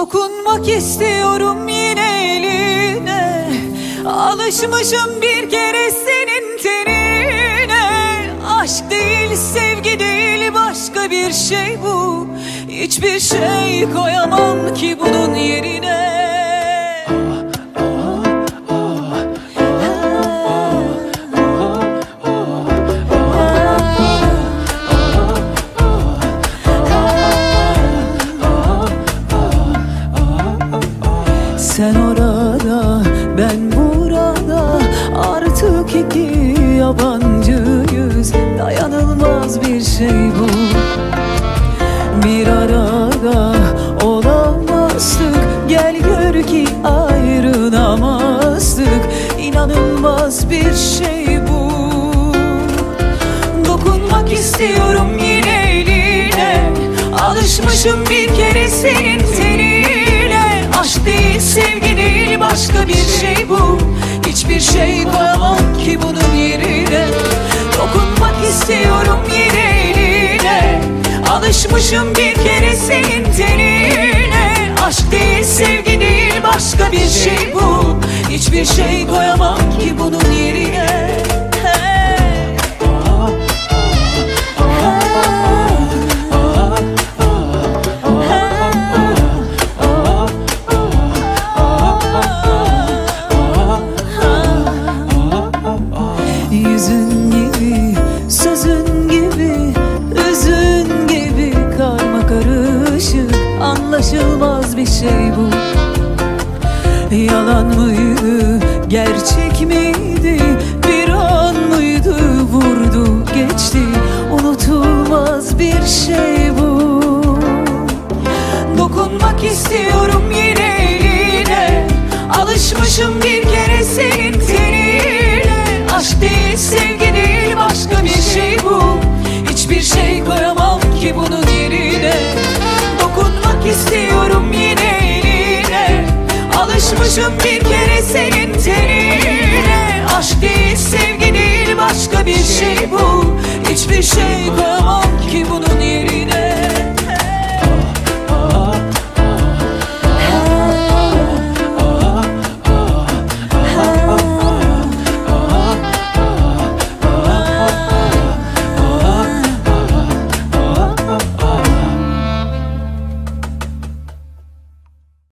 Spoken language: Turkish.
Dokunmak istiyorum yine eline. Alışmışım bir kere senin tenine. Aşk değil sevgi değil başka bir şey bu. Hiçbir şey koyamam ki bunun yerine ben burada Artık iki yabancıyız. Dayanılmaz bir şey bu. Bir arada olamazdık. Gel gör ki ayrılamazdık. İnanılmaz bir şey bu. Dokunmak istiyorum yine eline. Alışmışım bir kere senin başka bir şey bu. Hiçbir şey koyamam ki bunun yerine. Dokunmak istiyorum yine eline. Alışmışım bir kere senin tenine. Aşk değil sevgi değil başka bir şey bu. Hiçbir şey koyamam ki bunun yerine Yüzün gibi, sözün gibi, üzün gibi. Karma karışık Anlaşılmaz bir şey bu. Yalan mıydı, gerçek miydi? Bir an mıydı, vurdu geçti. Unutulmaz bir şey bu. Dokunmak istiyorum yine eline Alışmışım bir kere senin aşk değil sevgi değil başka bir şey bu. Hiçbir şey koyamam ki bunun yerine. Dokunmak istiyorum yine eline. Alışmışım bir kere senin terine Aşk değil sevgi değil başka bir şey bu. Hiçbir şey koyamam